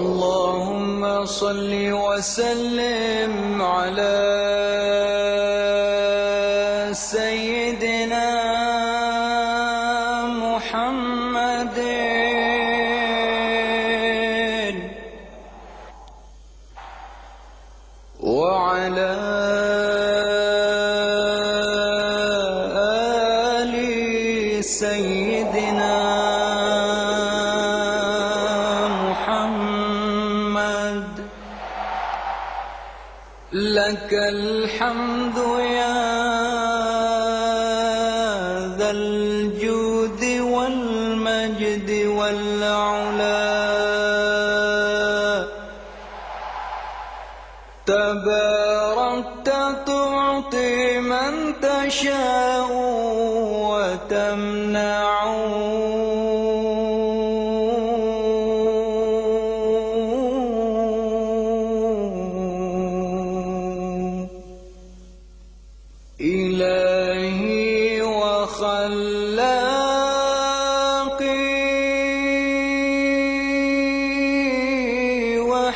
اللهم صل وسلم على سيدنا محمد لك الحمد يا ذا الجود والمجد والعلا. تباركت تعطي من تشاء وتمنع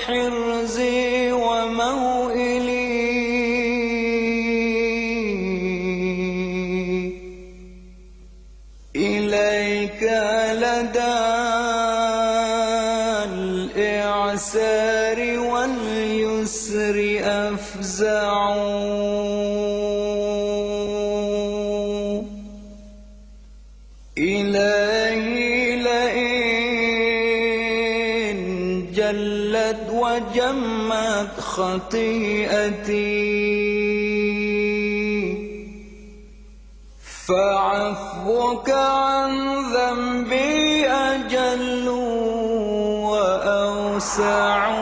وحرزي وموئلي. إليك لدى الإعسار واليسر أفزع. جلت وجمت خطيئتي. فعفوك عن ذنبي أجل وأوسع.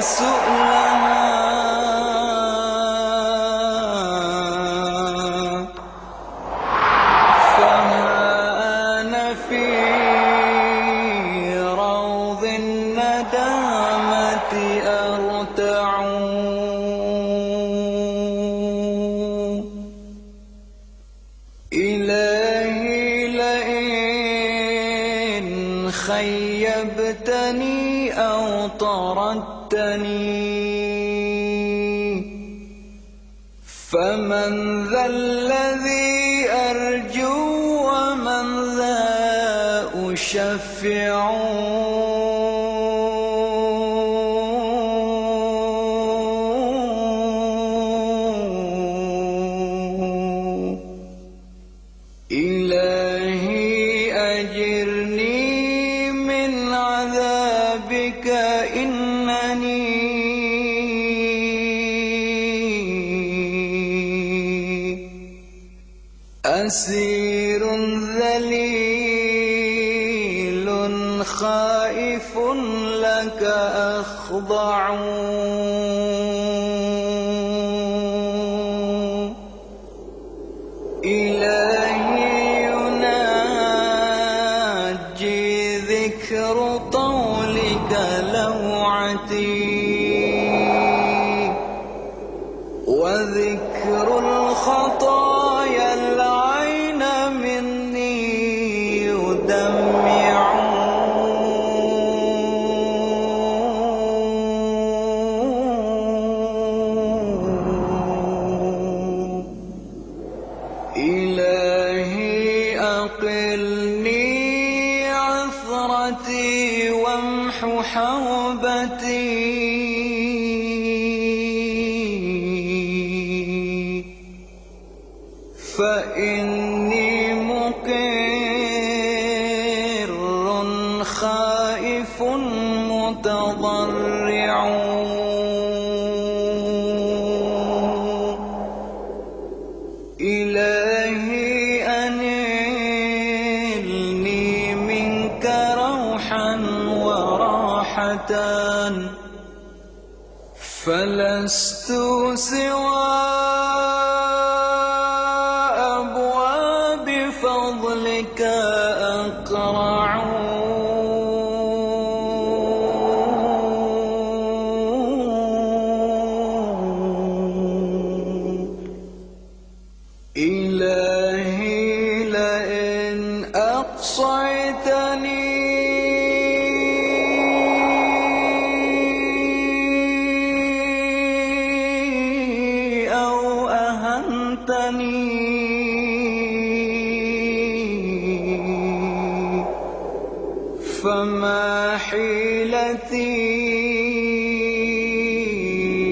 سؤلها فما أنا في روض الندامة أرتع فمن ذا الذي أرجو ومن ذا أشفع أسير ذليل خائف لك أخضع. إلهي ركعتان فلست سوى أبواب فضلك أقرع. إلهي لئن أقصيتني فما حيلتي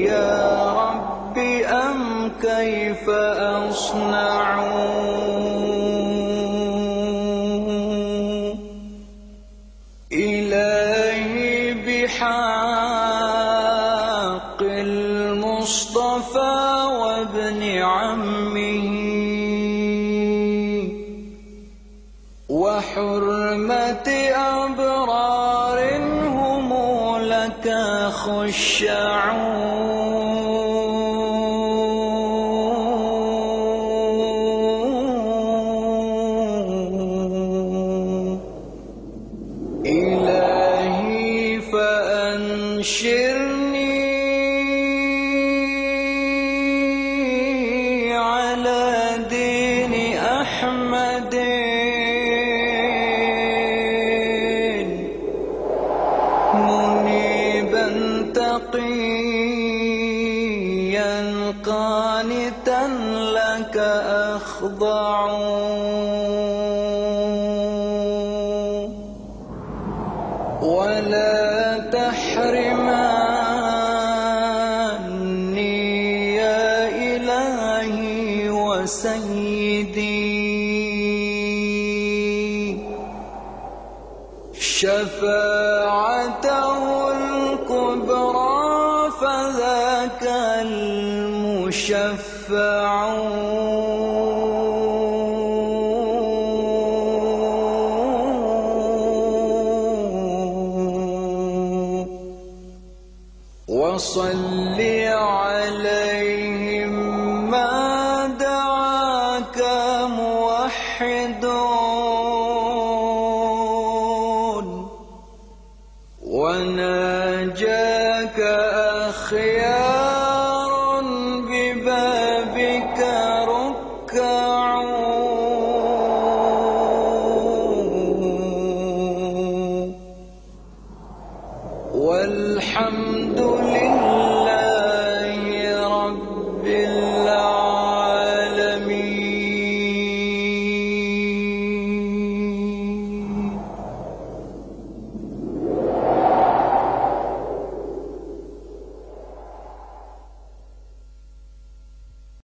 يا رب أم كيف أصنع؟ إلهي بحق لك خشعون إلهي فأنشرني تقيا قانتا لك أخضع. ولا تحرمني يا إلهي وسيدي. شفاعته فذاك المشفع. وصل